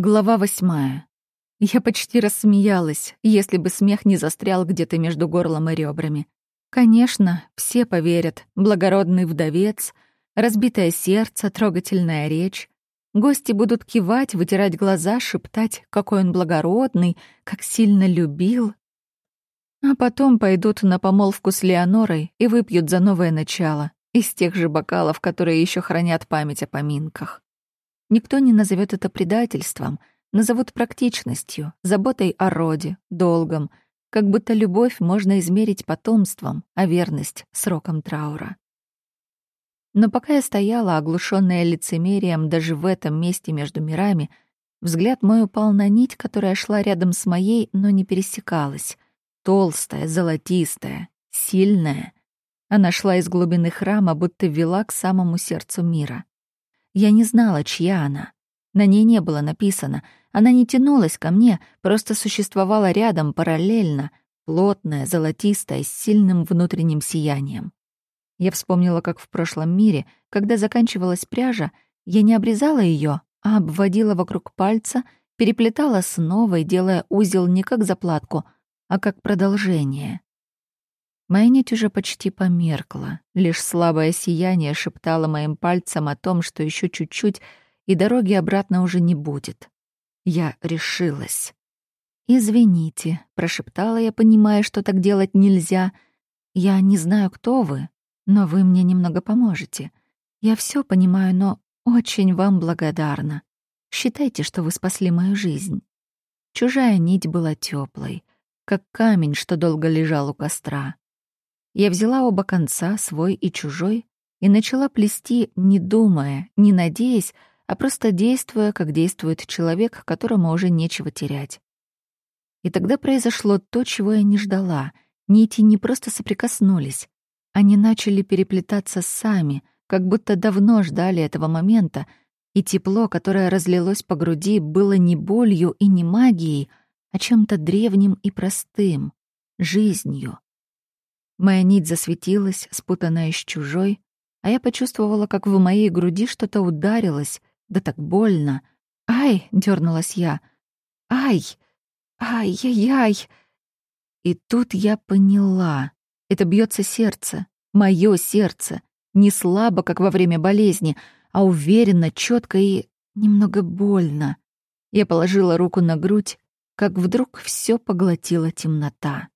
Глава восьмая. Я почти рассмеялась, если бы смех не застрял где-то между горлом и ребрами. Конечно, все поверят. Благородный вдовец, разбитое сердце, трогательная речь. Гости будут кивать, вытирать глаза, шептать, какой он благородный, как сильно любил. А потом пойдут на помолвку с Леонорой и выпьют за новое начало из тех же бокалов, которые еще хранят память о поминках. Никто не назовет это предательством, назовут практичностью, заботой о роде, долгом, как будто любовь можно измерить потомством, а верность — сроком траура. Но пока я стояла, оглушенная лицемерием даже в этом месте между мирами, взгляд мой упал на нить, которая шла рядом с моей, но не пересекалась. Толстая, золотистая, сильная. Она шла из глубины храма, будто вела к самому сердцу мира. Я не знала, чья она. На ней не было написано. Она не тянулась ко мне, просто существовала рядом, параллельно, плотная, золотистая, с сильным внутренним сиянием. Я вспомнила, как в прошлом мире, когда заканчивалась пряжа, я не обрезала ее, а обводила вокруг пальца, переплетала снова, делая узел не как заплатку, а как продолжение. Моя нить уже почти померкла. Лишь слабое сияние шептало моим пальцем о том, что еще чуть-чуть, и дороги обратно уже не будет. Я решилась. «Извините», — прошептала я, понимая, что так делать нельзя. «Я не знаю, кто вы, но вы мне немного поможете. Я все понимаю, но очень вам благодарна. Считайте, что вы спасли мою жизнь». Чужая нить была теплой, как камень, что долго лежал у костра. Я взяла оба конца, свой и чужой, и начала плести, не думая, не надеясь, а просто действуя, как действует человек, которому уже нечего терять. И тогда произошло то, чего я не ждала. Нити не просто соприкоснулись. Они начали переплетаться сами, как будто давно ждали этого момента, и тепло, которое разлилось по груди, было не болью и не магией, а чем-то древним и простым — жизнью. Моя нить засветилась, спутанная с чужой, а я почувствовала, как в моей груди что-то ударилось, да так больно. «Ай!» — дернулась я. «Ай! Ай-яй-яй!» И тут я поняла. Это бьется сердце, мое сердце. Не слабо, как во время болезни, а уверенно, четко и немного больно. Я положила руку на грудь, как вдруг все поглотила темнота.